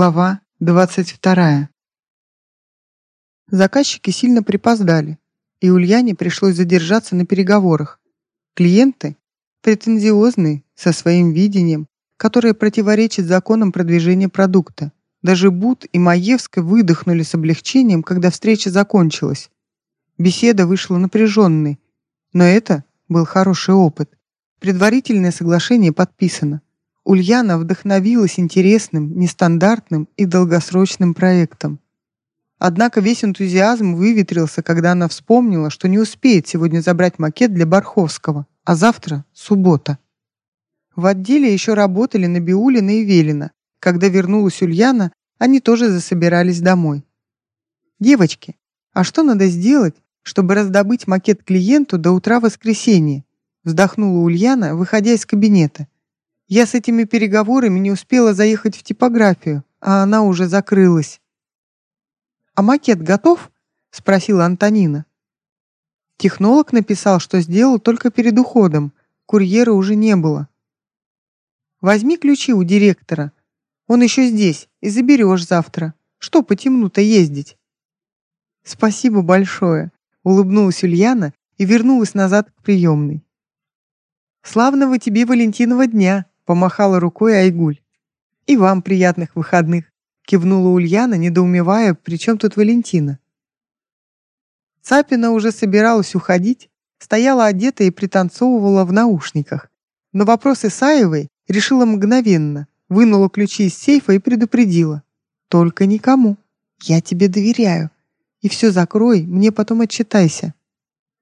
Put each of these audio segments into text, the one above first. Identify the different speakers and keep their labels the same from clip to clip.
Speaker 1: Глава 22. Заказчики сильно припоздали, и Ульяне пришлось задержаться на переговорах. Клиенты претензиозные, со своим видением, которое противоречит законам продвижения продукта. Даже Бут и Маевска выдохнули с облегчением, когда встреча закончилась. Беседа вышла напряженной, но это был хороший опыт. Предварительное соглашение подписано. Ульяна вдохновилась интересным, нестандартным и долгосрочным проектом. Однако весь энтузиазм выветрился, когда она вспомнила, что не успеет сегодня забрать макет для Барховского, а завтра — суббота. В отделе еще работали Набиулина и Велина. Когда вернулась Ульяна, они тоже засобирались домой. «Девочки, а что надо сделать, чтобы раздобыть макет клиенту до утра воскресенья?» вздохнула Ульяна, выходя из кабинета. Я с этими переговорами не успела заехать в типографию, а она уже закрылась. «А макет готов?» — спросила Антонина. Технолог написал, что сделал только перед уходом. Курьера уже не было. «Возьми ключи у директора. Он еще здесь, и заберешь завтра. Что по темну-то ездить?» «Спасибо большое», — улыбнулась Ульяна и вернулась назад к приемной. «Славного тебе Валентинова дня!» Помахала рукой Айгуль. «И вам приятных выходных!» Кивнула Ульяна, недоумевая, при чем тут Валентина. Цапина уже собиралась уходить, стояла одетая и пританцовывала в наушниках. Но вопрос Исаевой решила мгновенно, вынула ключи из сейфа и предупредила. «Только никому. Я тебе доверяю. И все закрой, мне потом отчитайся».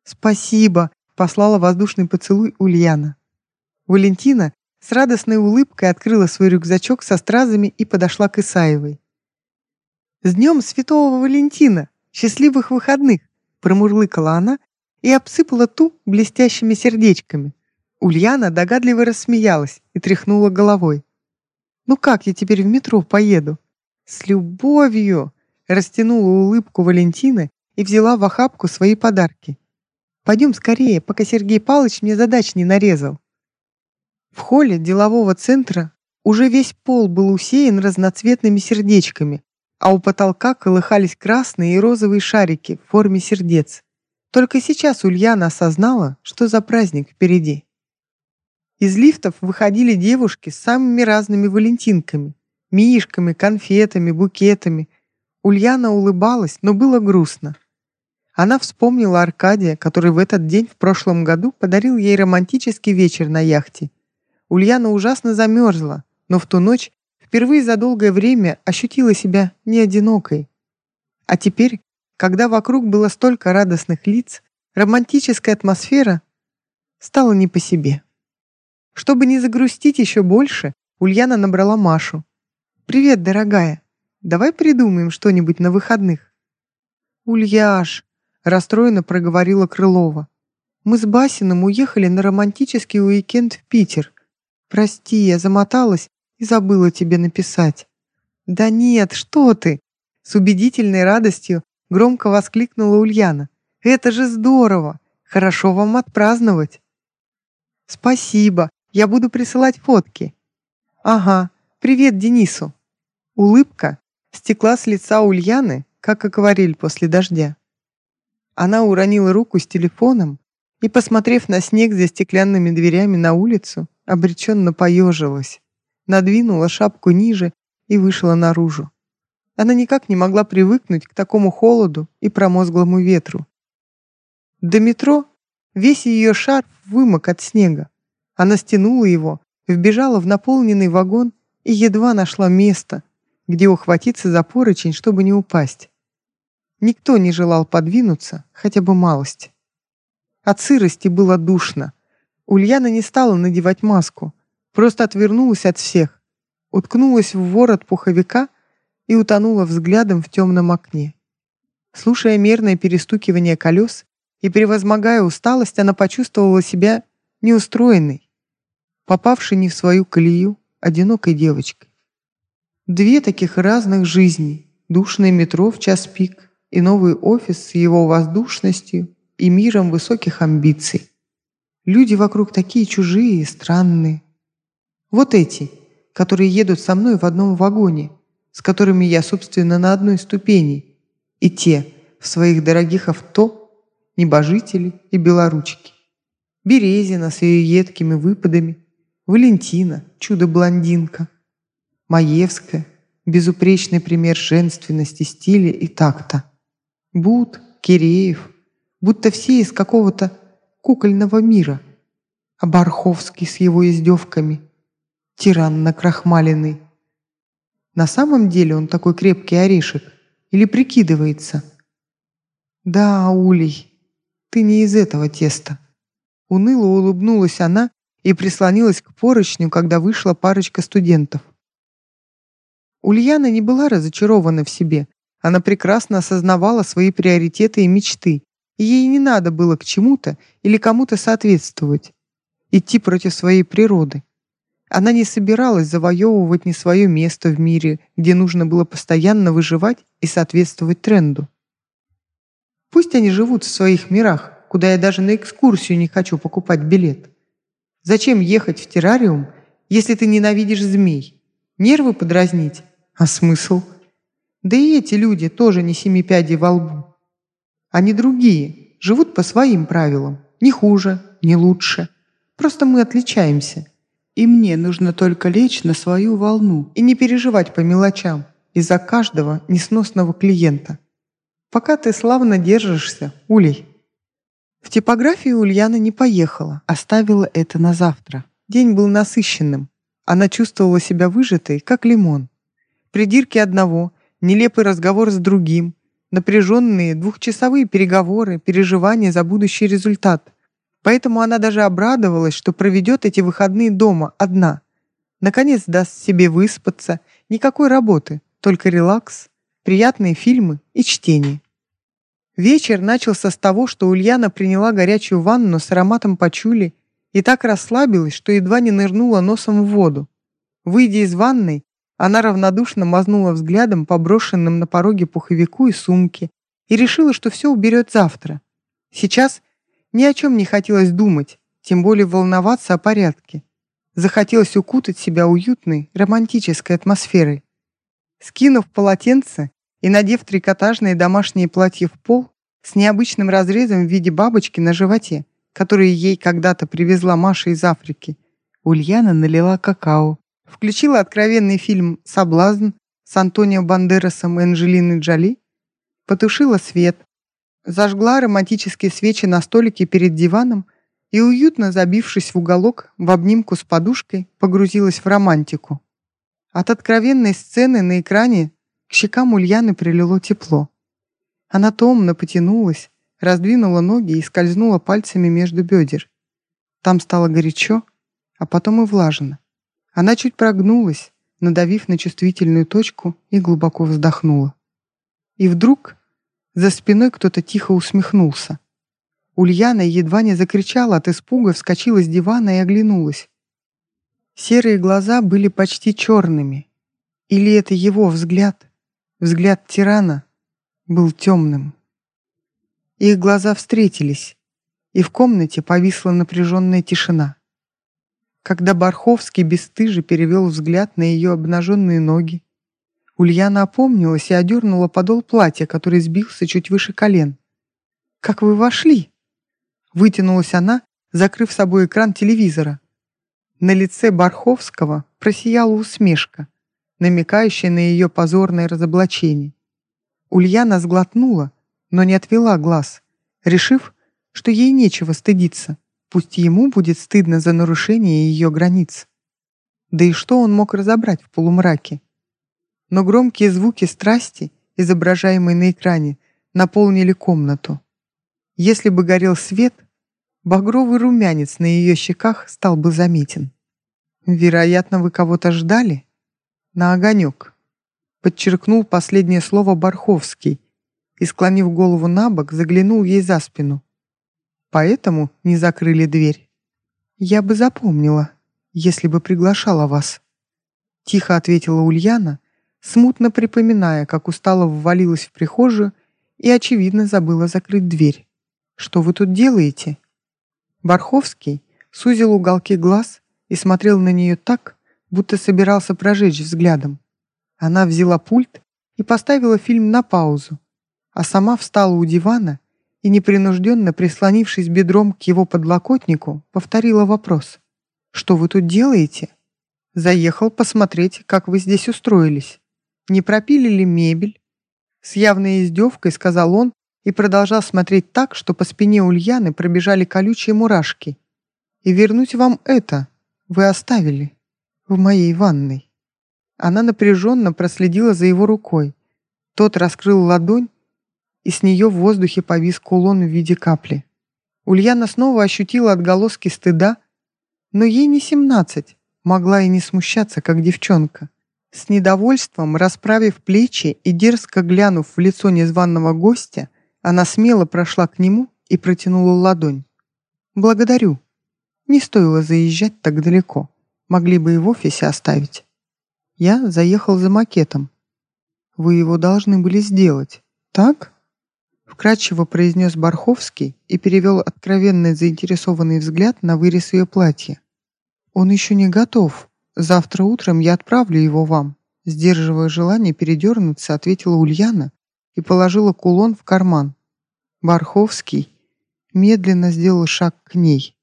Speaker 1: «Спасибо», — послала воздушный поцелуй Ульяна. Валентина с радостной улыбкой открыла свой рюкзачок со стразами и подошла к Исаевой. «С днем Святого Валентина! Счастливых выходных!» промурлыкала она и обсыпала ту блестящими сердечками. Ульяна догадливо рассмеялась и тряхнула головой. «Ну как я теперь в метро поеду?» «С любовью!» растянула улыбку Валентина и взяла в охапку свои подарки. «Пойдем скорее, пока Сергей Павлович мне задач не нарезал». В холле делового центра уже весь пол был усеян разноцветными сердечками, а у потолка колыхались красные и розовые шарики в форме сердец. Только сейчас Ульяна осознала, что за праздник впереди. Из лифтов выходили девушки с самыми разными валентинками, мишками, конфетами, букетами. Ульяна улыбалась, но было грустно. Она вспомнила Аркадия, который в этот день в прошлом году подарил ей романтический вечер на яхте Ульяна ужасно замерзла, но в ту ночь впервые за долгое время ощутила себя не одинокой. А теперь, когда вокруг было столько радостных лиц, романтическая атмосфера стала не по себе. Чтобы не загрустить еще больше, Ульяна набрала Машу. «Привет, дорогая. Давай придумаем что-нибудь на выходных». «Ульяш», — расстроенно проговорила Крылова. «Мы с Басиным уехали на романтический уикенд в Питер. «Прости, я замоталась и забыла тебе написать». «Да нет, что ты!» С убедительной радостью громко воскликнула Ульяна. «Это же здорово! Хорошо вам отпраздновать!» «Спасибо, я буду присылать фотки». «Ага, привет Денису». Улыбка стекла с лица Ульяны, как акварель после дождя. Она уронила руку с телефоном и, посмотрев на снег за стеклянными дверями на улицу, обреченно поежилась, надвинула шапку ниже и вышла наружу. Она никак не могла привыкнуть к такому холоду и промозглому ветру. До метро весь ее шарф вымок от снега. Она стянула его, вбежала в наполненный вагон и едва нашла место, где ухватиться за поручень, чтобы не упасть. Никто не желал подвинуться, хотя бы малость. От сырости было душно, Ульяна не стала надевать маску, просто отвернулась от всех, уткнулась в ворот пуховика и утонула взглядом в темном окне. Слушая мерное перестукивание колес и превозмогая усталость, она почувствовала себя неустроенной, попавшей не в свою колею, одинокой девочкой. Две таких разных жизни, душное метро в час пик и новый офис с его воздушностью и миром высоких амбиций. Люди вокруг такие чужие и странные. Вот эти, которые едут со мной в одном вагоне, с которыми я, собственно, на одной ступени, и те в своих дорогих авто, небожители и белоручки. Березина с ее едкими выпадами, Валентина, чудо-блондинка, Маевская, безупречный пример женственности, стиля и такта, Бут, Киреев, будто все из какого-то кукольного мира, а Барховский с его издевками, тиран накрахмаленный. На самом деле он такой крепкий орешек или прикидывается? Да, Улей, ты не из этого теста. Уныло улыбнулась она и прислонилась к поручню, когда вышла парочка студентов. Ульяна не была разочарована в себе. Она прекрасно осознавала свои приоритеты и мечты, ей не надо было к чему-то или кому-то соответствовать, идти против своей природы. Она не собиралась завоевывать не свое место в мире, где нужно было постоянно выживать и соответствовать тренду. Пусть они живут в своих мирах, куда я даже на экскурсию не хочу покупать билет. Зачем ехать в террариум, если ты ненавидишь змей? Нервы подразнить? А смысл? Да и эти люди тоже не семи пядей во лбу. Они другие, живут по своим правилам. Не хуже, не лучше. Просто мы отличаемся. И мне нужно только лечь на свою волну и не переживать по мелочам из-за каждого несносного клиента. Пока ты славно держишься, Улей. В типографию Ульяна не поехала, оставила это на завтра. День был насыщенным. Она чувствовала себя выжатой, как лимон. Придирки одного, нелепый разговор с другим, напряженные двухчасовые переговоры, переживания за будущий результат. Поэтому она даже обрадовалась, что проведет эти выходные дома одна. Наконец даст себе выспаться, никакой работы, только релакс, приятные фильмы и чтение. Вечер начался с того, что Ульяна приняла горячую ванну с ароматом пачули и так расслабилась, что едва не нырнула носом в воду. Выйдя из ванной, она равнодушно мазнула взглядом по брошенным на пороге пуховику и сумке и решила, что все уберет завтра. Сейчас ни о чем не хотелось думать, тем более волноваться о порядке. Захотелось укутать себя уютной, романтической атмосферой. Скинув полотенце, и, надев трикотажные домашние платья в пол с необычным разрезом в виде бабочки на животе, которые ей когда-то привезла Маша из Африки, Ульяна налила какао, включила откровенный фильм «Соблазн» с Антонио Бандерасом и Анджелиной Джоли, потушила свет, зажгла романтические свечи на столике перед диваном и, уютно забившись в уголок, в обнимку с подушкой, погрузилась в романтику. От откровенной сцены на экране к щекам Ульяны прилило тепло. Она томно потянулась, раздвинула ноги и скользнула пальцами между бедер. Там стало горячо, а потом и влажно. Она чуть прогнулась, надавив на чувствительную точку и глубоко вздохнула. И вдруг за спиной кто-то тихо усмехнулся. Ульяна едва не закричала от испуга, вскочила с дивана и оглянулась. Серые глаза были почти черными. Или это его взгляд? Взгляд тирана был темным. Их глаза встретились, и в комнате повисла напряженная тишина. Когда Барховский бесстыже перевел взгляд на ее обнаженные ноги, Ульяна опомнилась и одернула подол платья, который сбился чуть выше колен. «Как вы вошли?» Вытянулась она, закрыв собой экран телевизора. На лице Барховского просияла усмешка — намекающая на ее позорное разоблачение. Ульяна сглотнула, но не отвела глаз, решив, что ей нечего стыдиться, пусть ему будет стыдно за нарушение ее границ. Да и что он мог разобрать в полумраке? Но громкие звуки страсти, изображаемые на экране, наполнили комнату. Если бы горел свет, багровый румянец на ее щеках стал бы заметен. «Вероятно, вы кого-то ждали?» на огонек. Подчеркнул последнее слово Барховский и, склонив голову на бок, заглянул ей за спину. Поэтому не закрыли дверь. «Я бы запомнила, если бы приглашала вас», — тихо ответила Ульяна, смутно припоминая, как устало ввалилась в прихожую и, очевидно, забыла закрыть дверь. «Что вы тут делаете?» Барховский сузил уголки глаз и смотрел на нее так, будто собирался прожечь взглядом. Она взяла пульт и поставила фильм на паузу, а сама встала у дивана и, непринужденно прислонившись бедром к его подлокотнику, повторила вопрос. «Что вы тут делаете?» «Заехал посмотреть, как вы здесь устроились. Не пропили ли мебель?» С явной издевкой сказал он и продолжал смотреть так, что по спине Ульяны пробежали колючие мурашки. «И вернуть вам это вы оставили в моей ванной». Она напряженно проследила за его рукой. Тот раскрыл ладонь, и с нее в воздухе повис кулон в виде капли. Ульяна снова ощутила отголоски стыда, но ей не семнадцать, могла и не смущаться, как девчонка. С недовольством, расправив плечи и дерзко глянув в лицо незваного гостя, она смело прошла к нему и протянула ладонь. «Благодарю. Не стоило заезжать так далеко. Могли бы и в офисе оставить. Я заехал за макетом. Вы его должны были сделать, так?» Вкратчиво произнес Барховский и перевел откровенный заинтересованный взгляд на вырез ее платья. «Он еще не готов. Завтра утром я отправлю его вам». Сдерживая желание передернуться, ответила Ульяна и положила кулон в карман. Барховский медленно сделал шаг к ней.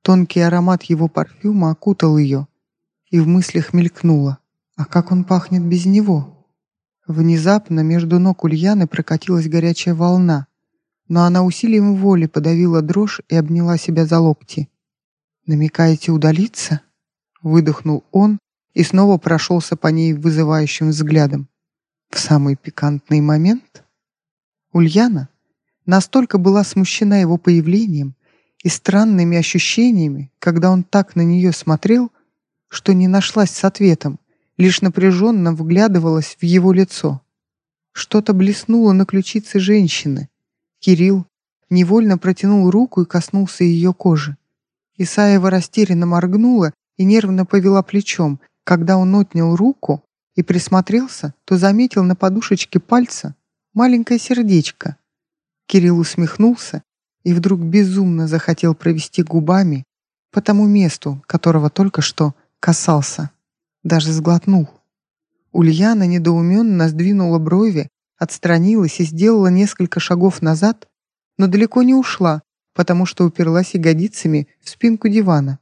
Speaker 1: Тонкий аромат его парфюма окутал ее, и в мыслях мелькнуло. А как он пахнет без него? Внезапно между ног Ульяны прокатилась горячая волна, но она усилием воли подавила дрожь и обняла себя за локти. «Намекаете удалиться?» Выдохнул он и снова прошелся по ней вызывающим взглядом. В самый пикантный момент Ульяна настолько была смущена его появлением и странными ощущениями, когда он так на нее смотрел, что не нашлась с ответом, лишь напряженно вглядывалась в его лицо. Что-то блеснуло на ключице женщины. Кирилл невольно протянул руку и коснулся ее кожи. Исаева растерянно моргнула и нервно повела плечом. Когда он отнял руку и присмотрелся, то заметил на подушечке пальца маленькое сердечко. Кирилл усмехнулся и вдруг безумно захотел провести губами по тому месту, которого только что касался. Даже сглотнул. Ульяна недоуменно сдвинула брови, отстранилась и сделала несколько шагов назад, но далеко не ушла, потому что уперлась ягодицами в спинку дивана.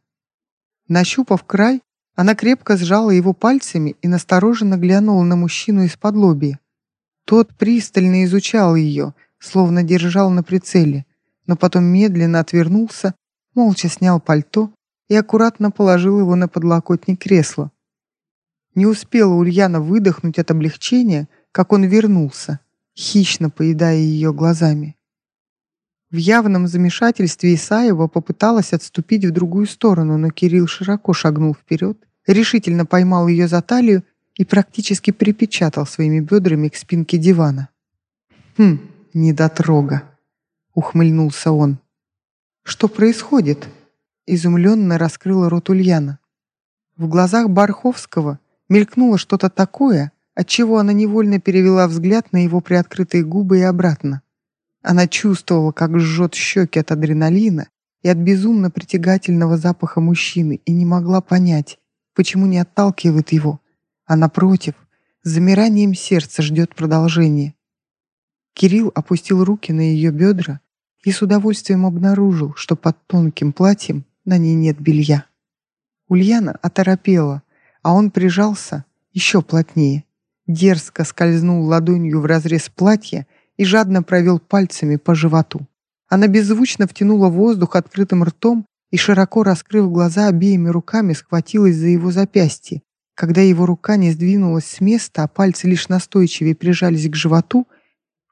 Speaker 1: Нащупав край, она крепко сжала его пальцами и настороженно глянула на мужчину из-под лобья. Тот пристально изучал ее, словно держал на прицеле, но потом медленно отвернулся, молча снял пальто и аккуратно положил его на подлокотник кресла. Не успела Ульяна выдохнуть от облегчения, как он вернулся, хищно поедая ее глазами. В явном замешательстве Исаева попыталась отступить в другую сторону, но Кирилл широко шагнул вперед, решительно поймал ее за талию и практически припечатал своими бедрами к спинке дивана. «Хм, недотрога!» — ухмыльнулся он. «Что происходит?» — изумленно раскрыла рот Ульяна. В глазах Барховского мелькнуло что-то такое, отчего она невольно перевела взгляд на его приоткрытые губы и обратно. Она чувствовала, как жжет щеки от адреналина и от безумно притягательного запаха мужчины и не могла понять, почему не отталкивает его, а напротив, с замиранием сердца ждет продолжения. Кирилл опустил руки на ее бедра и с удовольствием обнаружил, что под тонким платьем на ней нет белья. Ульяна оторопела, а он прижался еще плотнее, дерзко скользнул ладонью в разрез платья и жадно провел пальцами по животу. Она беззвучно втянула воздух открытым ртом и, широко раскрыв глаза, обеими руками схватилась за его запястье. Когда его рука не сдвинулась с места, а пальцы лишь настойчивее прижались к животу,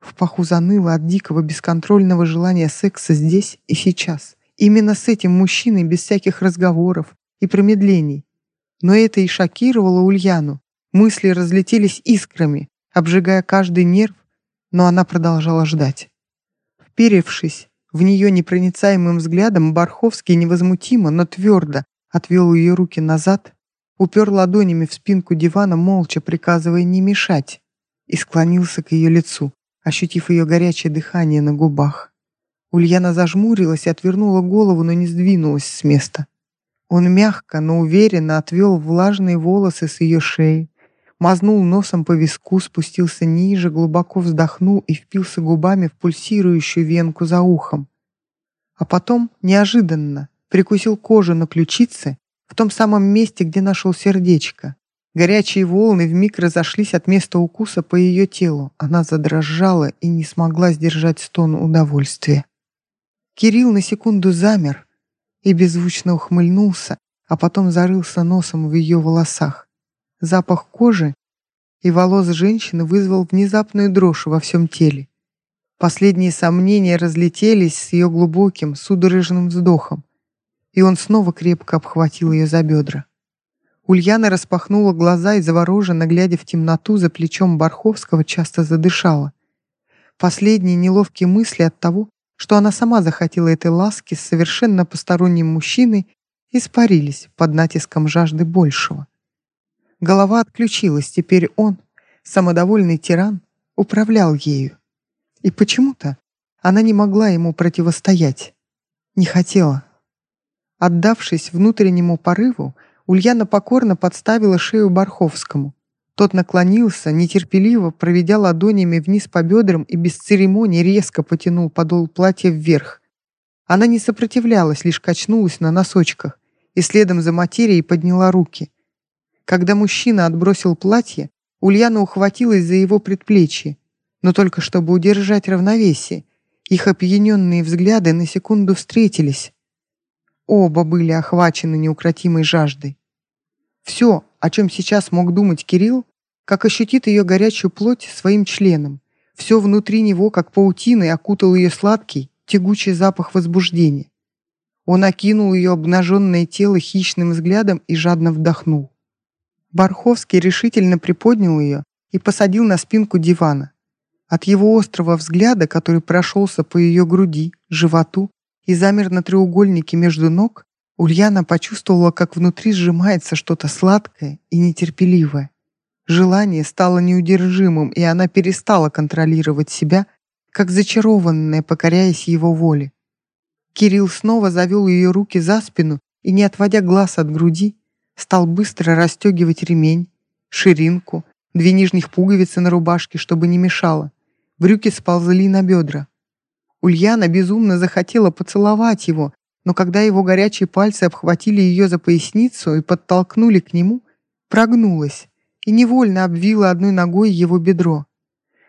Speaker 1: в паху заныло от дикого бесконтрольного желания секса здесь и сейчас. Именно с этим мужчиной без всяких разговоров и промедлений. Но это и шокировало Ульяну. Мысли разлетелись искрами, обжигая каждый нерв но она продолжала ждать. Вперевшись в нее непроницаемым взглядом, Барховский невозмутимо, но твердо отвел ее руки назад, упер ладонями в спинку дивана, молча приказывая не мешать, и склонился к ее лицу, ощутив ее горячее дыхание на губах. Ульяна зажмурилась и отвернула голову, но не сдвинулась с места. Он мягко, но уверенно отвел влажные волосы с ее шеи, мазнул носом по виску, спустился ниже, глубоко вздохнул и впился губами в пульсирующую венку за ухом. А потом, неожиданно, прикусил кожу на ключице в том самом месте, где нашел сердечко. Горячие волны вмиг разошлись от места укуса по ее телу. Она задрожала и не смогла сдержать стон удовольствия. Кирилл на секунду замер и беззвучно ухмыльнулся, а потом зарылся носом в ее волосах. Запах кожи и волос женщины вызвал внезапную дрожь во всем теле. Последние сомнения разлетелись с ее глубоким, судорожным вздохом, и он снова крепко обхватил ее за бедра. Ульяна распахнула глаза и, завороженно глядя в темноту за плечом Барховского, часто задышала. Последние неловкие мысли от того, что она сама захотела этой ласки с совершенно посторонним мужчиной, испарились под натиском жажды большего. Голова отключилась, теперь он, самодовольный тиран, управлял ею. И почему-то она не могла ему противостоять. Не хотела. Отдавшись внутреннему порыву, Ульяна покорно подставила шею Барховскому. Тот наклонился, нетерпеливо проведя ладонями вниз по бедрам и без церемоний резко потянул подол платья вверх. Она не сопротивлялась, лишь качнулась на носочках и следом за материей подняла руки. Когда мужчина отбросил платье, Ульяна ухватилась за его предплечье, но только чтобы удержать равновесие. Их опьяненные взгляды на секунду встретились. Оба были охвачены неукротимой жаждой. Все, о чем сейчас мог думать Кирилл, как ощутит ее горячую плоть своим членом. Все внутри него, как паутиной, окутал ее сладкий, тягучий запах возбуждения. Он окинул ее обнаженное тело хищным взглядом и жадно вдохнул. Барховский решительно приподнял ее и посадил на спинку дивана. От его острого взгляда, который прошелся по ее груди, животу и замер на треугольнике между ног, Ульяна почувствовала, как внутри сжимается что-то сладкое и нетерпеливое. Желание стало неудержимым, и она перестала контролировать себя, как зачарованная, покоряясь его воле. Кирилл снова завел ее руки за спину и, не отводя глаз от груди, стал быстро расстегивать ремень, ширинку, две нижних пуговицы на рубашке, чтобы не мешало. Брюки сползли на бедра. Ульяна безумно захотела поцеловать его, но когда его горячие пальцы обхватили ее за поясницу и подтолкнули к нему, прогнулась и невольно обвила одной ногой его бедро.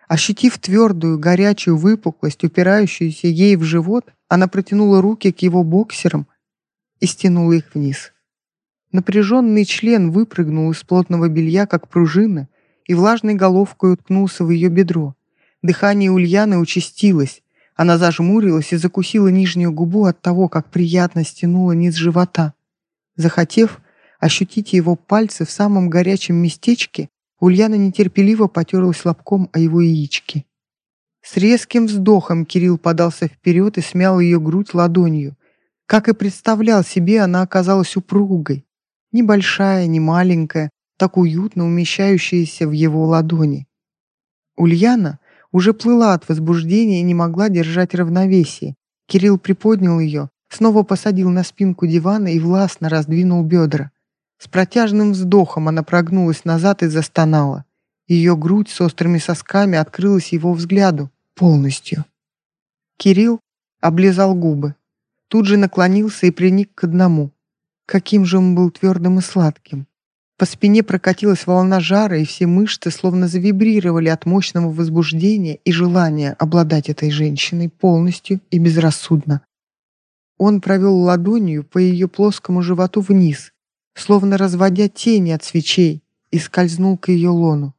Speaker 1: Ощутив твердую, горячую выпуклость, упирающуюся ей в живот, она протянула руки к его боксерам и стянула их вниз. Напряженный член выпрыгнул из плотного белья, как пружина, и влажной головкой уткнулся в ее бедро. Дыхание Ульяны участилось. Она зажмурилась и закусила нижнюю губу от того, как приятно стянула низ живота. Захотев ощутить его пальцы в самом горячем местечке, Ульяна нетерпеливо потерлась лобком о его яички. С резким вздохом Кирилл подался вперед и смял ее грудь ладонью. Как и представлял себе, она оказалась упругой. Небольшая, не маленькая, так уютно умещающаяся в его ладони. Ульяна уже плыла от возбуждения и не могла держать равновесие. Кирилл приподнял ее, снова посадил на спинку дивана и властно раздвинул бедра. С протяжным вздохом она прогнулась назад и застонала. Ее грудь с острыми сосками открылась его взгляду полностью. Кирилл облизал губы, тут же наклонился и приник к одному. Каким же он был твердым и сладким. По спине прокатилась волна жара, и все мышцы словно завибрировали от мощного возбуждения и желания обладать этой женщиной полностью и безрассудно. Он провел ладонью по ее плоскому животу вниз, словно разводя тени от свечей, и скользнул к ее лону.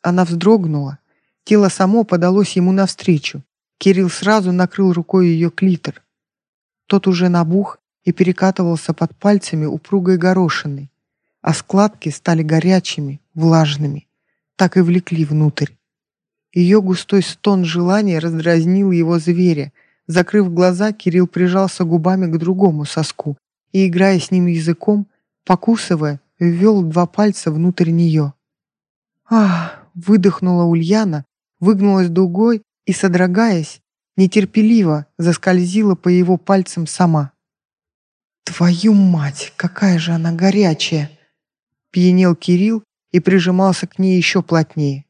Speaker 1: Она вздрогнула, тело само подалось ему навстречу. Кирилл сразу накрыл рукой ее клитор. Тот уже набух и перекатывался под пальцами упругой горошиной а складки стали горячими, влажными, так и влекли внутрь. Ее густой стон желания раздразнил его зверя. Закрыв глаза, Кирилл прижался губами к другому соску и, играя с ним языком, покусывая, ввел два пальца внутрь нее. «Ах!» — выдохнула Ульяна, выгнулась дугой и, содрогаясь, нетерпеливо заскользила по его пальцам сама. «Твою мать, какая же она горячая!» Пьянел Кирилл и прижимался к ней еще плотнее.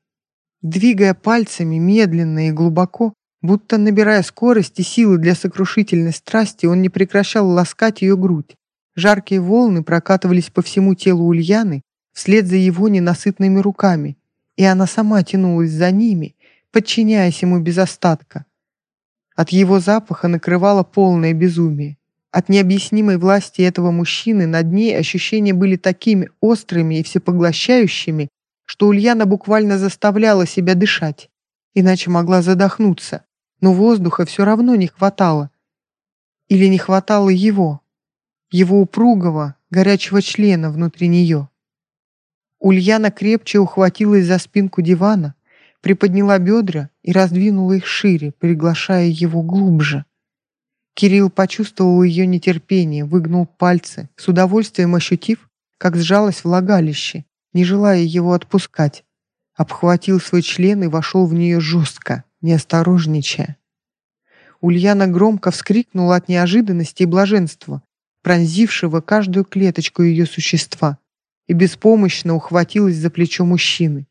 Speaker 1: Двигая пальцами медленно и глубоко, будто набирая скорость и силы для сокрушительной страсти, он не прекращал ласкать ее грудь. Жаркие волны прокатывались по всему телу Ульяны вслед за его ненасытными руками, и она сама тянулась за ними, подчиняясь ему без остатка. От его запаха накрывало полное безумие. От необъяснимой власти этого мужчины над ней ощущения были такими острыми и всепоглощающими, что Ульяна буквально заставляла себя дышать, иначе могла задохнуться, но воздуха все равно не хватало. Или не хватало его, его упругого, горячего члена внутри нее. Ульяна крепче ухватилась за спинку дивана, приподняла бедра и раздвинула их шире, приглашая его глубже. Кирилл почувствовал ее нетерпение, выгнул пальцы, с удовольствием ощутив, как сжалось влагалище, не желая его отпускать. Обхватил свой член и вошел в нее жестко, неосторожничая. Ульяна громко вскрикнула от неожиданности и блаженства, пронзившего каждую клеточку ее существа, и беспомощно ухватилась за плечо мужчины.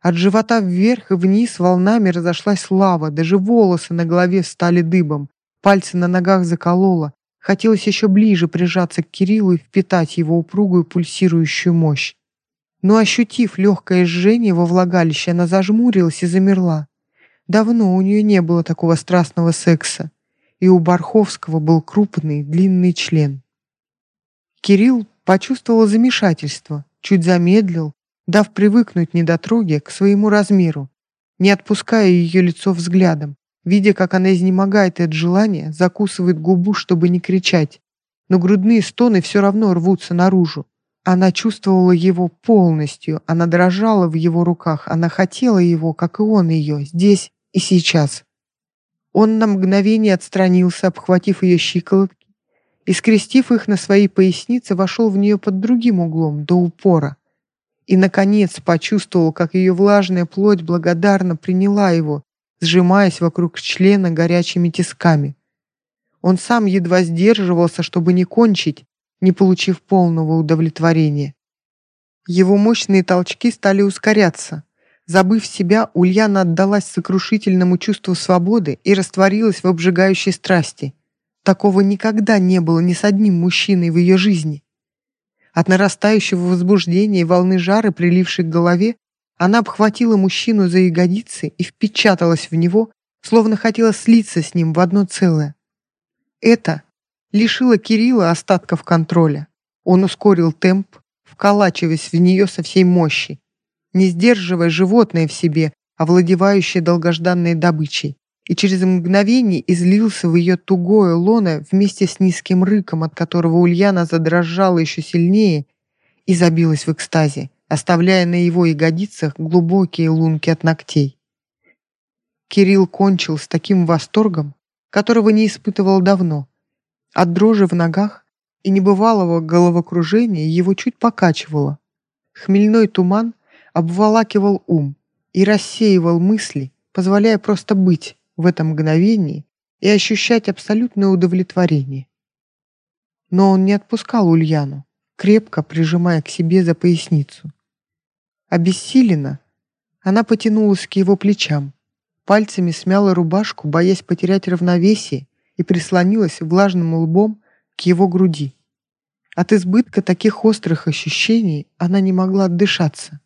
Speaker 1: От живота вверх и вниз волнами разошлась лава, даже волосы на голове стали дыбом, Пальцы на ногах заколола. Хотелось еще ближе прижаться к Кириллу и впитать его упругую пульсирующую мощь. Но, ощутив легкое жжение во влагалище, она зажмурилась и замерла. Давно у нее не было такого страстного секса, и у Барховского был крупный, длинный член. Кирилл почувствовал замешательство, чуть замедлил, дав привыкнуть недотроге к своему размеру, не отпуская ее лицо взглядом, Видя, как она изнемогает от желания, закусывает губу, чтобы не кричать. Но грудные стоны все равно рвутся наружу. Она чувствовала его полностью, она дрожала в его руках, она хотела его, как и он ее, здесь и сейчас. Он на мгновение отстранился, обхватив ее щиколотки, и, скрестив их на своей пояснице, вошел в нее под другим углом, до упора. И, наконец, почувствовал, как ее влажная плоть благодарно приняла его, сжимаясь вокруг члена горячими тисками. Он сам едва сдерживался, чтобы не кончить, не получив полного удовлетворения. Его мощные толчки стали ускоряться. Забыв себя, Ульяна отдалась сокрушительному чувству свободы и растворилась в обжигающей страсти. Такого никогда не было ни с одним мужчиной в ее жизни. От нарастающего возбуждения и волны жара, прилившей к голове, она обхватила мужчину за ягодицы и впечаталась в него, словно хотела слиться с ним в одно целое. Это лишило Кирилла остатков контроля. Он ускорил темп, вколачиваясь в нее со всей мощи, не сдерживая животное в себе, овладевающее долгожданной добычей, и через мгновение излился в ее тугое лоно вместе с низким рыком, от которого Ульяна задрожала еще сильнее и забилась в экстазе оставляя на его ягодицах глубокие лунки от ногтей. Кирилл кончил с таким восторгом, которого не испытывал давно. От дрожи в ногах и небывалого головокружения его чуть покачивало. Хмельной туман обволакивал ум и рассеивал мысли, позволяя просто быть в этом мгновении и ощущать абсолютное удовлетворение. Но он не отпускал Ульяну, крепко прижимая к себе за поясницу. Обессилена, она потянулась к его плечам, пальцами смяла рубашку, боясь потерять равновесие, и прислонилась влажным лбом к его груди. От избытка таких острых ощущений она не могла отдышаться.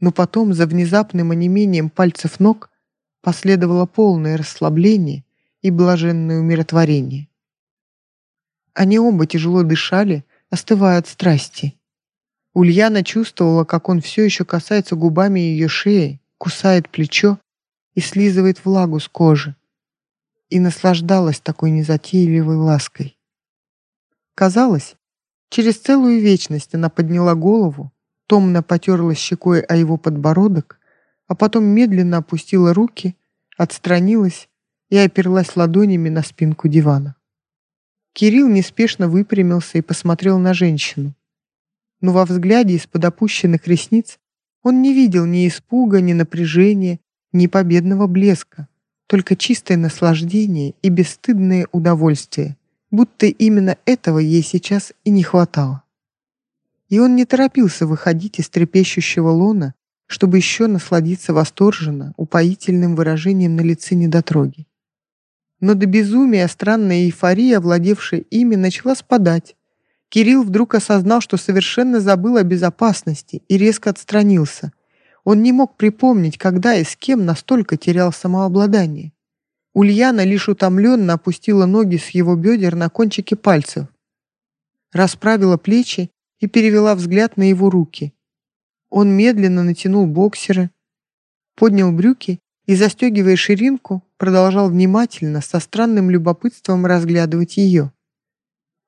Speaker 1: Но потом, за внезапным онемением пальцев ног, последовало полное расслабление и блаженное умиротворение. Они оба тяжело дышали, остывая от страсти. Ульяна чувствовала, как он все еще касается губами ее шеи, кусает плечо и слизывает влагу с кожи. И наслаждалась такой незатейливой лаской. Казалось, через целую вечность она подняла голову, томно потерлась щекой о его подбородок, а потом медленно опустила руки, отстранилась и оперлась ладонями на спинку дивана. Кирилл неспешно выпрямился и посмотрел на женщину но во взгляде из-под опущенных ресниц он не видел ни испуга, ни напряжения, ни победного блеска, только чистое наслаждение и бесстыдное удовольствие, будто именно этого ей сейчас и не хватало. И он не торопился выходить из трепещущего лона, чтобы еще насладиться восторженно, упоительным выражением на лице недотроги. Но до безумия странная эйфория, овладевшая ими, начала спадать. Кирилл вдруг осознал, что совершенно забыл о безопасности и резко отстранился. Он не мог припомнить, когда и с кем настолько терял самообладание. Ульяна лишь утомленно опустила ноги с его бедер на кончики пальцев, расправила плечи и перевела взгляд на его руки. Он медленно натянул боксеры, поднял брюки и, застегивая ширинку, продолжал внимательно, со странным любопытством разглядывать ее.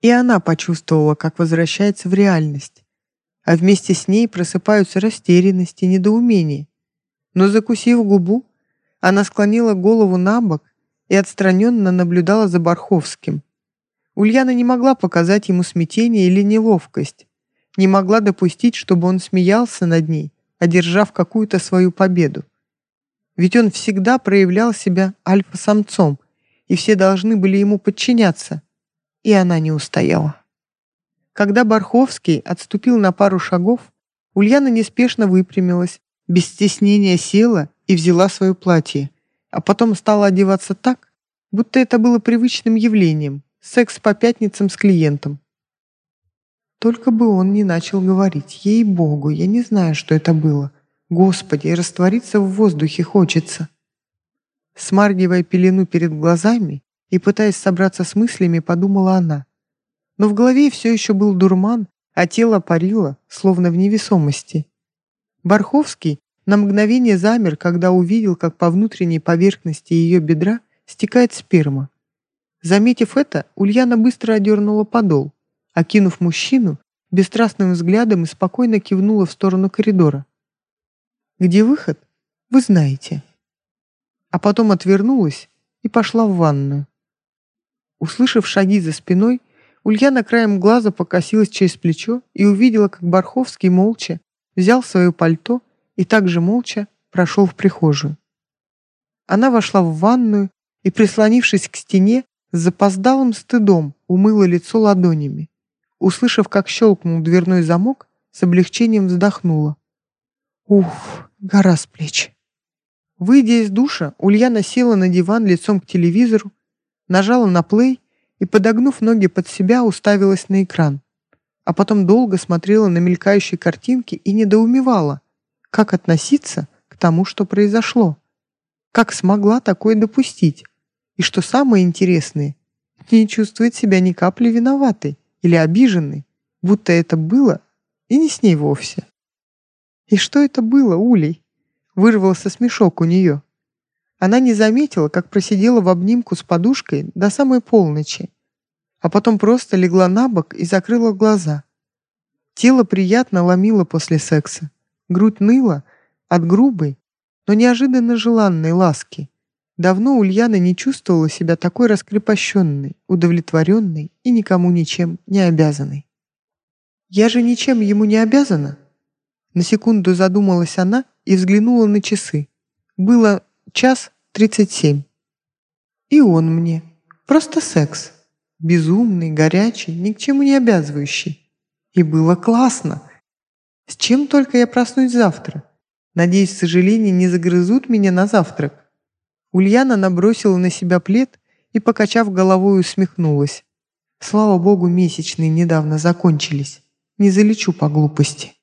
Speaker 1: И она почувствовала, как возвращается в реальность, а вместе с ней просыпаются растерянность и недоумение. Но, закусив губу, она склонила голову на бок и отстраненно наблюдала за Барховским. Ульяна не могла показать ему смятение или неловкость, не могла допустить, чтобы он смеялся над ней, одержав какую-то свою победу. Ведь он всегда проявлял себя альфа-самцом, и все должны были ему подчиняться. И она не устояла. Когда Барховский отступил на пару шагов, Ульяна неспешно выпрямилась, без стеснения села и взяла свое платье, а потом стала одеваться так, будто это было привычным явлением, секс по пятницам с клиентом. Только бы он не начал говорить. Ей-богу, я не знаю, что это было. Господи, раствориться в воздухе хочется. Смаргивая пелену перед глазами и пытаясь собраться с мыслями, подумала она. Но в голове все еще был дурман, а тело парило, словно в невесомости. Барховский на мгновение замер, когда увидел, как по внутренней поверхности ее бедра стекает сперма. Заметив это, Ульяна быстро одернула подол окинув мужчину бесстрастным взглядом и спокойно кивнула в сторону коридора. «Где выход? Вы знаете». А потом отвернулась и пошла в ванную. Услышав шаги за спиной, Ульяна краем глаза покосилась через плечо и увидела, как Барховский молча взял свое пальто и также молча прошел в прихожую. Она вошла в ванную и, прислонившись к стене, с запоздалым стыдом умыла лицо ладонями. Услышав, как щелкнул дверной замок, с облегчением вздохнула. Уф, гора с плеч. Выйдя из душа, Ульяна села на диван лицом к телевизору, нажала на плей и, подогнув ноги под себя, уставилась на экран. А потом долго смотрела на мелькающие картинки и недоумевала, как относиться к тому, что произошло. Как смогла такое допустить? И что самое интересное, не чувствует себя ни капли виноватой или обиженный, будто это было и не с ней вовсе. И что это было, Улей? Вырвался смешок у нее. Она не заметила, как просидела в обнимку с подушкой до самой полночи, а потом просто легла на бок и закрыла глаза. Тело приятно ломило после секса, грудь ныла от грубой, но неожиданно желанной ласки. Давно Ульяна не чувствовала себя такой раскрепощенной, удовлетворенной и никому ничем не обязанной. «Я же ничем ему не обязана?» На секунду задумалась она и взглянула на часы. Было час тридцать семь. И он мне. Просто секс. Безумный, горячий, ни к чему не обязывающий. И было классно. С чем только я проснусь завтра. Надеюсь, сожаления не загрызут меня на завтрак. Ульяна набросила на себя плед и, покачав головой, усмехнулась. Слава богу, месячные недавно закончились. Не залечу по глупости.